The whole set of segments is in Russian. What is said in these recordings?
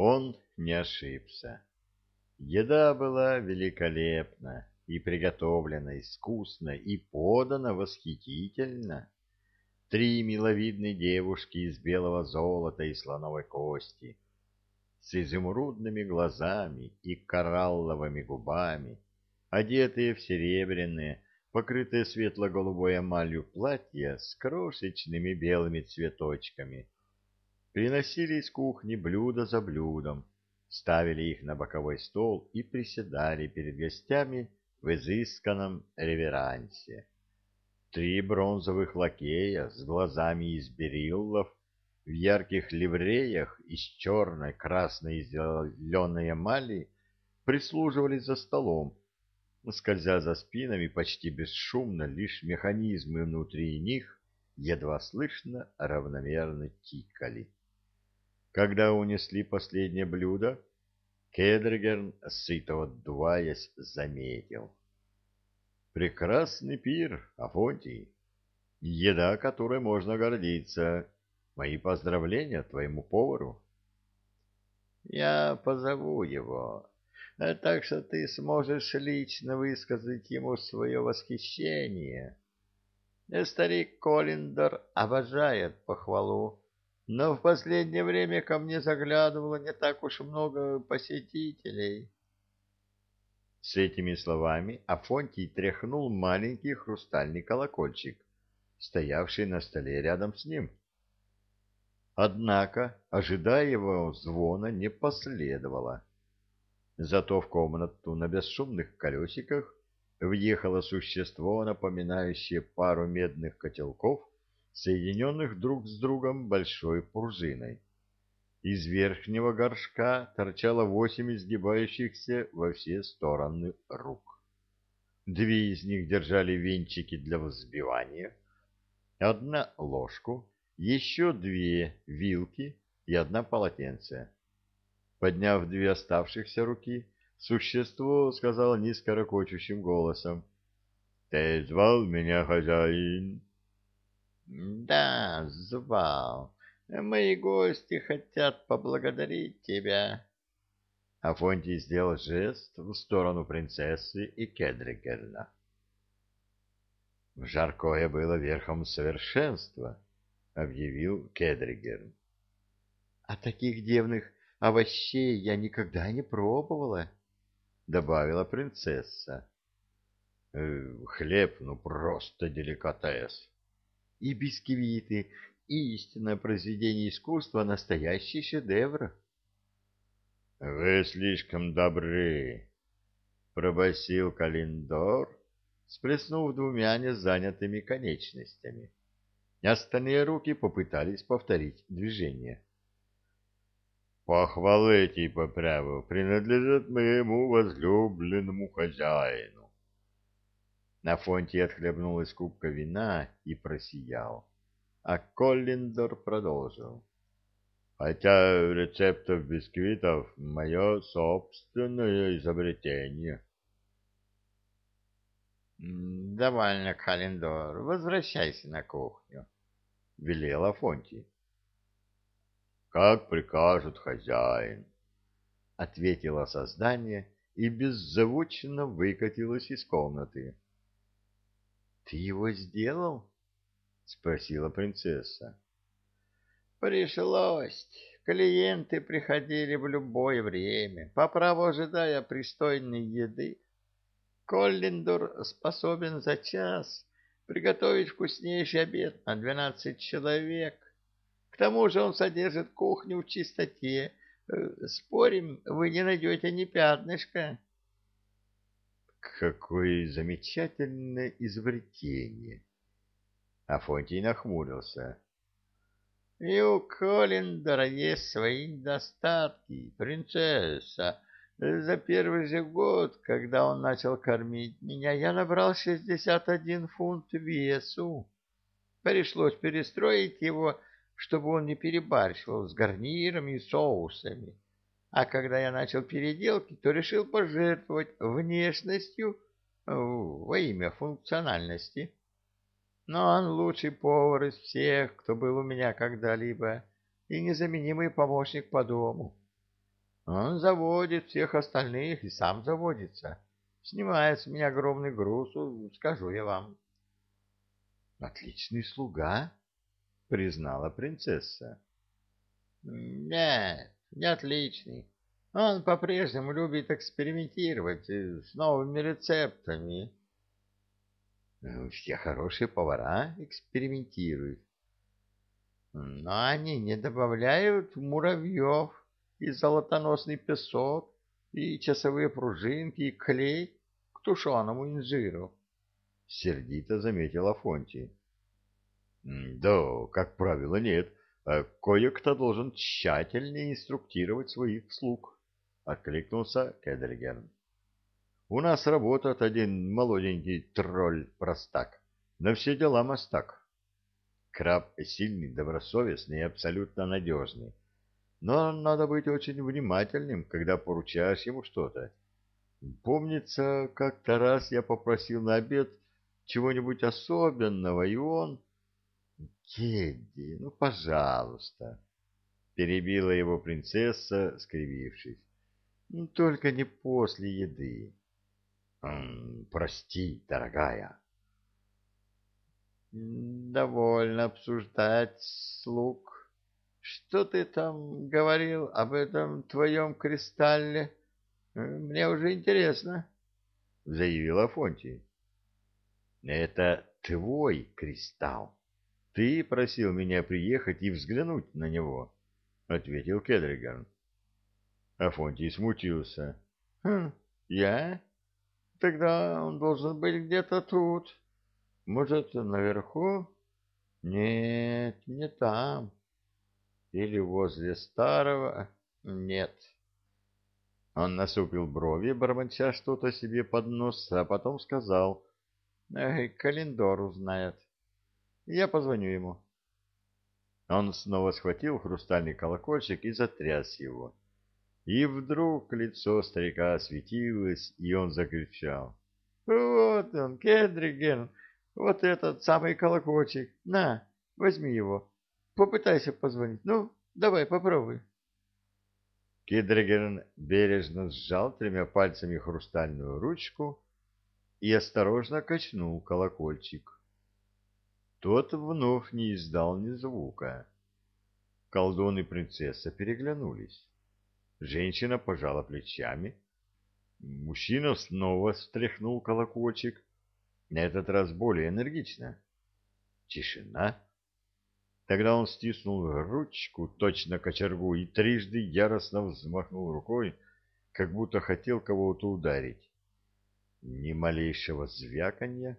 Он не ошибся. Еда была великолепна и приготовлена искусно, и подана восхитительно. Три миловидные девушки из белого золота и слоновой кости, с изумрудными глазами и коралловыми губами, одетые в серебряные, покрытые светло-голубой эмалью платья с крошечными белыми цветочками, приносили из кухни блюдо за блюдом, ставили их на боковой стол и приседали перед гостями в изысканном реверансе. Три бронзовых лакея с глазами из бериллов в ярких ливреях из черной, красной и зеленой эмали прислуживали за столом, скользя за спинами почти бесшумно, лишь механизмы внутри них едва слышно равномерно тикали. Когда унесли последнее блюдо, Кедригерн, сыто отдуваясь, заметил. «Прекрасный пир, Афонтий. Еда, которой можно гордиться. Мои поздравления твоему повару». «Я позову его, так что ты сможешь лично высказать ему свое восхищение. Старик Коллиндер обожает похвалу но в последнее время ко мне заглядывало не так уж много посетителей. С этими словами Афонтий тряхнул маленький хрустальный колокольчик, стоявший на столе рядом с ним. Однако ожидаемого звона не последовало. Зато в комнату на бесшумных колесиках въехало существо, напоминающее пару медных котелков соединенных друг с другом большой пружиной. Из верхнего горшка торчало восемь изгибающихся во все стороны рук. Две из них держали венчики для взбивания, одна — ложку, еще две — вилки и одна — полотенце. Подняв две оставшихся руки, существо сказало низкорокочущим голосом. — Ты звал меня, хозяин? Да, звал. Мои гости хотят поблагодарить тебя. Афонтий сделал жест в сторону принцессы и Кедригерна. «Жаркое было верхом совершенства», — объявил Кедригерн. «А таких девных овощей я никогда не пробовала», — добавила принцесса. «Э, «Хлеб, ну просто деликатес», и бисквиты, истинное произведение искусства, настоящий шедевр. — Вы слишком добры, — пробасил Калиндор, сплеснув двумя незанятыми конечностями. Остальные руки попытались повторить движение. — Похвалы эти по праву принадлежат моему возлюбленному хозяину. Афонтий отхлебнул из кубка вина и просиял. А Коллиндор продолжил. Хотя рецептов бисквитов — мое собственное изобретение. — Довольно, Календор, возвращайся на кухню, — велел Афонтий. — Как прикажет хозяин, — ответило создание и беззвучно выкатилось из комнаты. Ты его сделал? спросила принцесса. Пришлось. Клиенты приходили в любое время, по праву ожидая пристойной еды. Коллиндор способен за час приготовить вкуснейший обед на двенадцать человек. К тому же он содержит кухню в чистоте. Э, спорим, вы не найдете ни пятнышка. Какое замечательное изобретение! Афонтий нахмурился. И у Коллиндера есть свои недостатки, принцесса. За первый же год, когда он начал кормить меня, я набрал шестьдесят один фунт весу. Пришлось перестроить его, чтобы он не перебарщивал с гарнирами и соусами. А когда я начал переделки, то решил пожертвовать внешностью э, во имя функциональности. Но он лучший повар из всех, кто был у меня когда-либо, и незаменимый помощник по дому. Он заводит всех остальных и сам заводится. Снимает с меня огромный груз, скажу я вам. Отличный слуга, признала принцесса. Нет, не отличный. Он по-прежнему любит экспериментировать с новыми рецептами. Все хорошие повара экспериментируют. Но они не добавляют муравьев и золотоносный песок, и часовые пружинки, и клей к тушеному инжиру. Сердито заметил Афонтий. Да, как правило, нет. А кое-кто должен тщательнее инструктировать своих слуг, откликнулся Кедригерн. У нас работает один молоденький тролль-простак, на все дела мастак. Краб сильный, добросовестный и абсолютно надежный. Но надо быть очень внимательным, когда поручаешь ему что-то. Помнится, как-то раз я попросил на обед чего-нибудь особенного, и он... Кедди, ну, пожалуйста, перебила его принцесса, скривившись. Ну, только не после еды. Прости, дорогая. Довольно обсуждать слуг. Что ты там говорил об этом твоем кристалле? Мне уже интересно, — заявил Афонтий. Это твой кристалл. Ты просил меня приехать и взглянуть на него, — ответил Кедриган. Афонтий смутился. — Хм, я? Тогда он должен быть где-то тут. Может, наверху? Нет, не там. Или возле старого? Нет. Он насупил брови, бормоча что-то себе под нос, а потом сказал. Эй, Календор узнает. Я позвоню ему. Он снова схватил хрустальный колокольчик и затряс его. И вдруг лицо старика осветилось, и он закричал. «Вот он, Кедриген, вот этот самый колокольчик. На, возьми его. Попытайся позвонить. Ну, давай, попробуй». Кедриген бережно сжал тремя пальцами хрустальную ручку и осторожно качнул колокольчик. Тот вновь не издал ни звука. Колдун и принцесса переглянулись. Женщина пожала плечами. Мужчина снова встряхнул колокольчик, на этот раз более энергично. Тишина. Тогда он стиснул ручку, точно кочергу, и трижды яростно взмахнул рукой, как будто хотел кого-то ударить. Ни малейшего звяканья.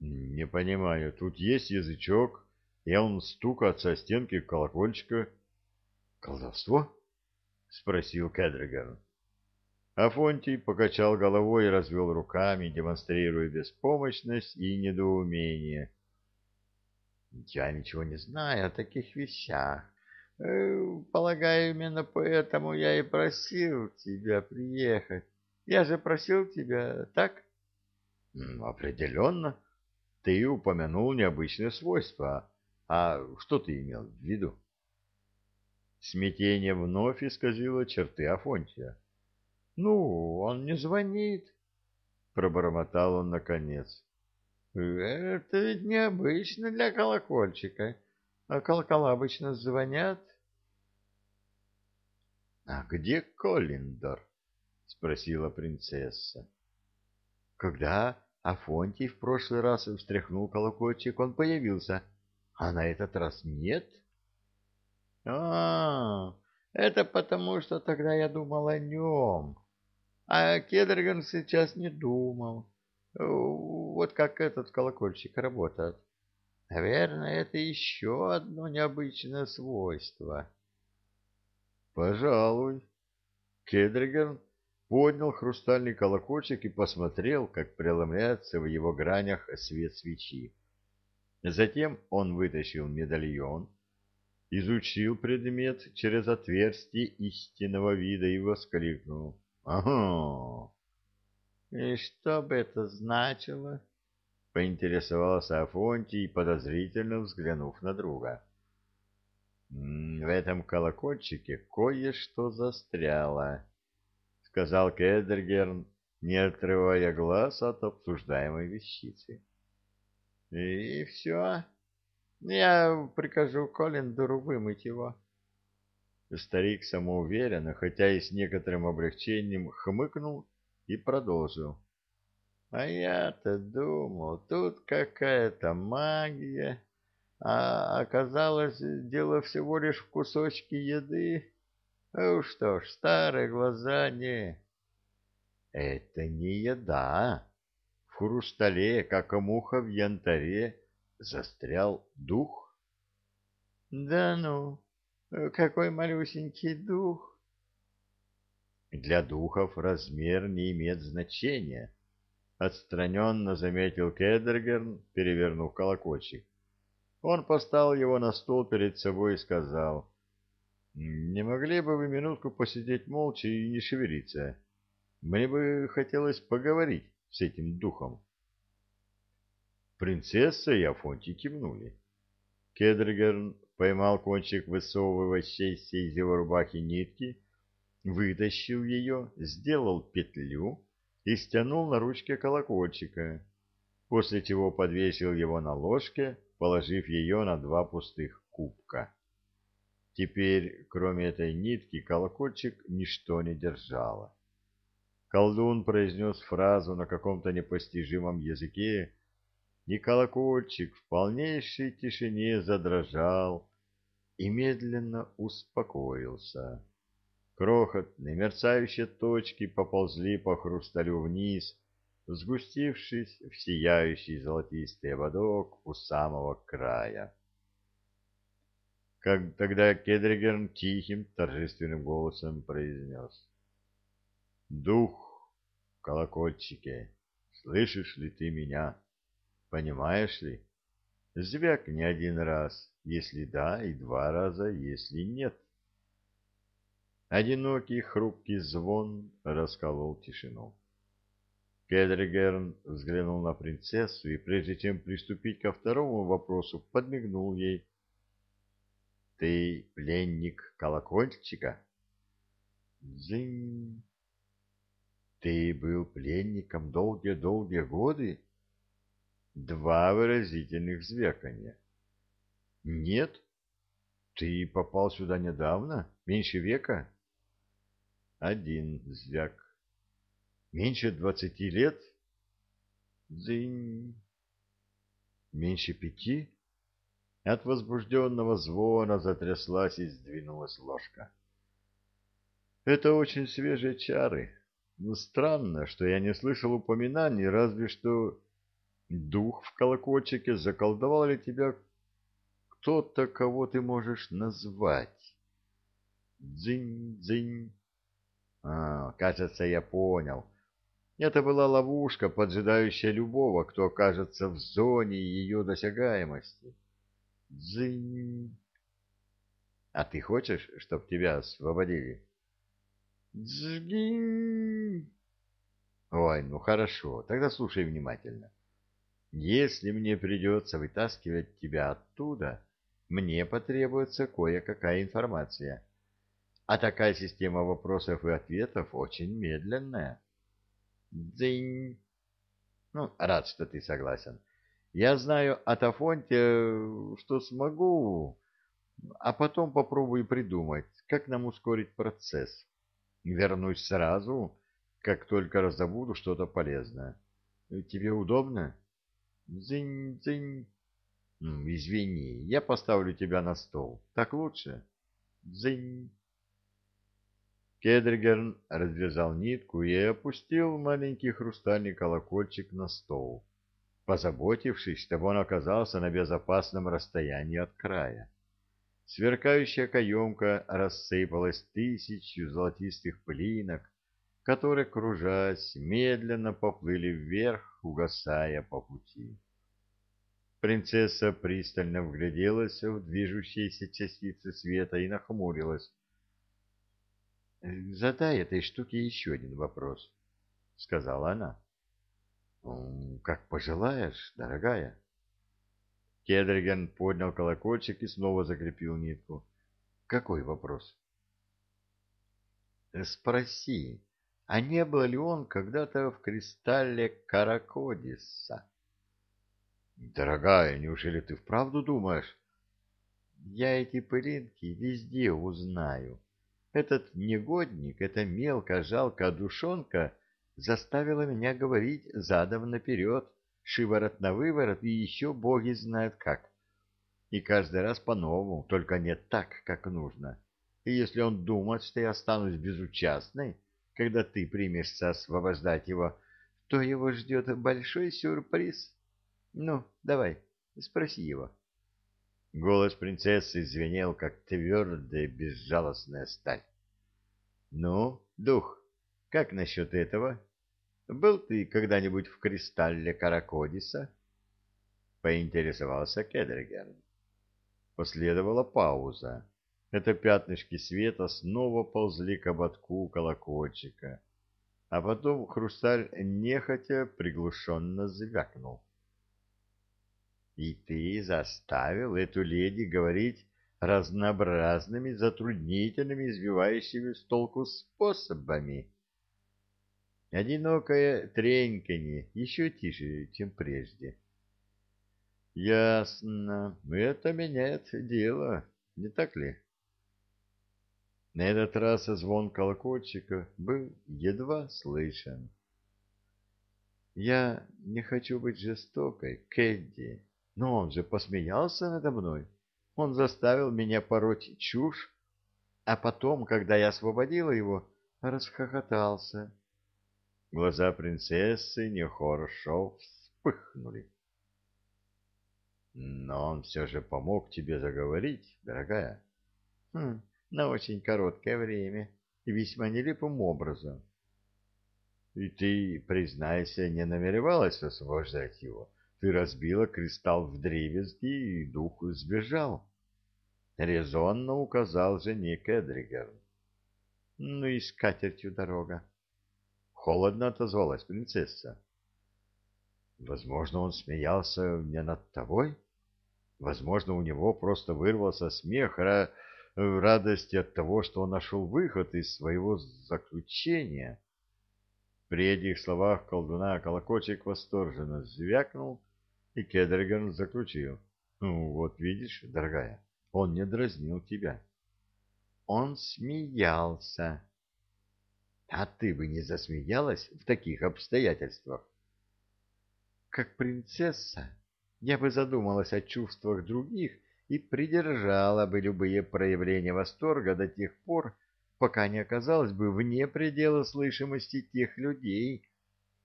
Не понимаю, тут есть язычок, и он стукается о стенки колокольчика. Колдовство? — спросил Кедриган. Афонтий покачал головой и развел руками, демонстрируя беспомощность и недоумение. — Я ничего не знаю о таких вещах. Э, полагаю, именно поэтому я и просил тебя приехать. Я же просил тебя, так? — Определенно. Ты упомянул необычные свойства. А что ты имел в виду? — Смятение вновь исказило черты Афонтия. — Ну, он не звонит, — пробормотал он наконец. — Это ведь необычно для колокольчика, а колокола обычно звонят. — А где Коллиндор? — спросила принцесса. — Когда Афонтий в прошлый раз встряхнул колокольчик, он появился, а на этот раз нет. — а, это потому, что тогда я думал о нем. А Кедриган сейчас не думал. Вот как этот колокольчик работает. Наверное, это еще одно необычное свойство. Пожалуй. Кедриган поднял хрустальный колокольчик и посмотрел, как преломляется в его гранях свет свечи. Затем он вытащил медальон, изучил предмет через отверстие истинного вида и воскликнул. «Ага!» «И что бы это значило?» — поинтересовался Афонтий, подозрительно взглянув на друга. В этом колокольчике кое-что застряло, — сказал Кедергерн, не отрывая глаз от обсуждаемой вещицы. — И все? Я прикажу Колендуру вымыть его. Старик самоуверенно, хотя и с некоторым облегчением, хмыкнул и продолжил. — А я-то думал, тут какая-то магия, а оказалось, дело всего лишь в кусочке еды. Ну что ж, старые глаза не... Это не еда. В хрустале, как муха в янтаре, застрял дух. Да ну, какой малюсенький дух. Для духов размер не имеет значения. Отстраненно заметил Кедергерн, перевернув колокольчик. Он поставил его на стол перед собой и сказал, «Не могли бы вы минутку посидеть молча и не шевелиться? Мне бы хотелось поговорить с этим духом». Принцесса и Афонтий кивнули. Кедригерн поймал кончик высовывающейся из его рубахи нитки, вытащил ее, сделал петлю и стянул на ручке колокольчика, после чего подвесил его на ложке, положив ее на два пустых кубка. Теперь, кроме этой нитки, колокольчик ничто не держало. Колдун произнес фразу на каком-то непостижимом языке, и колокольчик в полнейшей тишине задрожал и медленно успокоился. Крохотные мерцающие точки поползли по хрусталю вниз, сгустившись в сияющий золотистый ободок у самого края. Как тогда Кедригерн тихим, торжественным голосом произнес. «Дух, колокольчике, слышишь ли ты меня? Понимаешь ли? Звякни один раз, если да, и два раза, если нет». Одинокий хрупкий звон расколол тишину. Кедригерн взглянул на принцессу и, прежде чем приступить ко второму вопросу, подмигнул ей. — Ты пленник колокольчика? — Дзынь. — Ты был пленником долгие-долгие годы? Два выразительных звяканья. — Нет. Ты попал сюда недавно? Меньше века? — Один звяк. Меньше двадцати лет? Дзынь. Меньше пяти? От возбужденного звона затряслась и сдвинулась ложка. Это очень свежие чары. Но странно, что я не слышал упоминаний, разве что дух в колокольчике заколдовал ли тебя кто-то, кого ты можешь назвать. Дзынь-дзынь. А, кажется, я понял. Это была ловушка, поджидающая любого, кто окажется в зоне ее досягаемости. Дзынь. А ты хочешь, чтоб тебя освободили? Дзгинь. Ой, ну хорошо, тогда слушай внимательно. Если мне придется вытаскивать тебя оттуда, мне потребуется кое-какая информация. А такая система вопросов и ответов очень медленная. Дзынь. Ну, рад, что ты согласен. Я знаю от Афонте, что смогу, а потом попробую придумать, как нам ускорить процесс. Вернусь сразу, как только разобуду что-то полезное. Тебе удобно? Дзынь-дзынь. Извини, я поставлю тебя на стол. Так лучше? Дзынь. Кедригерн развязал нитку и опустил маленький хрустальный колокольчик на стол, позаботившись, чтобы он оказался на безопасном расстоянии от края. Сверкающая каемка рассыпалась тысячью золотистых пылинок, которые, кружась, медленно поплыли вверх, угасая по пути. Принцесса пристально вгляделась в движущиеся частицы света и нахмурилась, Задай этой штуке еще один вопрос, — сказала она. — Как пожелаешь, дорогая. Кедриген поднял колокольчик и снова закрепил нитку. Какой вопрос? Спроси, а не был ли он когда-то в кристалле Каракодиса? Дорогая, неужели ты вправду думаешь? Я эти пылинки везде узнаю. Этот негодник, эта мелкая жалкая душонка заставила меня говорить задом наперед, шиворот на выворот и еще боги знают как. И каждый раз по-новому, только не так, как нужно. И если он думает, что я останусь безучастной, когда ты примешься освобождать его, то его ждет большой сюрприз. Ну, давай, спроси его. Голос принцессы звенел, как твердая безжалостная сталь. — Ну, дух, как насчет этого? Был ты когда-нибудь в кристалле Каракодиса? — поинтересовался Кедригерн. Последовала пауза. Это пятнышки света снова ползли к ободку колокольчика, а потом хрусталь нехотя приглушенно звякнул. И ты заставил эту леди говорить разнообразными, затруднительными, избивающими с толку способами. Одинокое треньканье еще тише, чем прежде. Ясно, это меняет дело, не так ли? На этот раз звон колокольчика был едва слышен. Я не хочу быть жестокой, Кэдди, но он же посмеялся надо мной. Он заставил меня пороть чушь, а потом, когда я освободила его, расхохотался. Глаза принцессы нехорошо вспыхнули. Но он все же помог тебе заговорить, дорогая. Хм, на очень короткое время и весьма нелепым образом. И ты, признайся, не намеревалась освобождать его? Ты разбила кристалл в древеске, и дух сбежал. Резонно указал жене Кедригер. Ну и с катертью дорога. Холодно отозвалась принцесса. Возможно, он смеялся не над тобой? Возможно, у него просто вырвался смех ра... радости от того, что он нашел выход из своего заключения. При этих словах колдуна колокольчик восторженно звякнул, и Кедриган заключил. «Ну, вот видишь, дорогая, он не дразнил тебя». Он смеялся. А ты бы не засмеялась в таких обстоятельствах? Как принцесса, я бы задумалась о чувствах других и придержала бы любые проявления восторга до тех пор, пока не оказалась бы вне предела слышимости тех людей,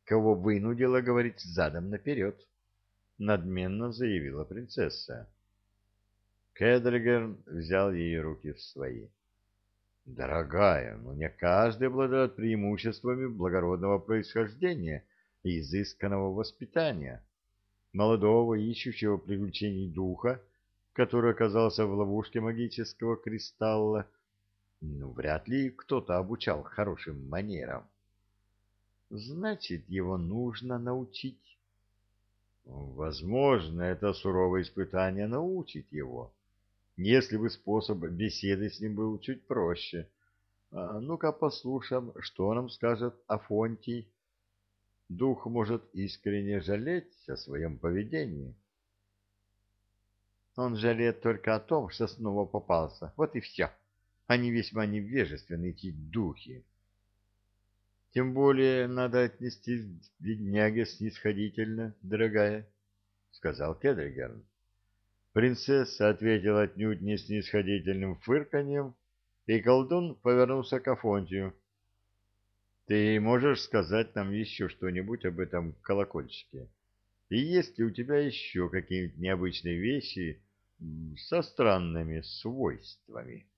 кого вынудила говорить задом наперед. — надменно заявила принцесса. Кедригерн взял ее руки в свои. «Дорогая, но не каждый обладает преимуществами благородного происхождения и изысканного воспитания. Молодого, ищущего приключений духа, который оказался в ловушке магического кристалла, ну, вряд ли кто-то обучал хорошим манерам. Значит, его нужно научить. Возможно, это суровое испытание научит его, если бы способ беседы с ним был чуть проще. А, Ну-ка послушаем, что нам скажет Афонтий. Дух может искренне жалеть о своем поведении. Он жалеет только о том, что снова попался. Вот и все. Они весьма невежественны, эти духи. Тем более надо отнестись к бедняге снисходительно, дорогая, — сказал Кедригерн. Принцесса ответила отнюдь не снисходительным фырканьем, и колдун повернулся к Афонтию. — Ты можешь сказать нам еще что-нибудь об этом колокольчике? И есть ли у тебя еще какие-нибудь необычные вещи со странными свойствами? —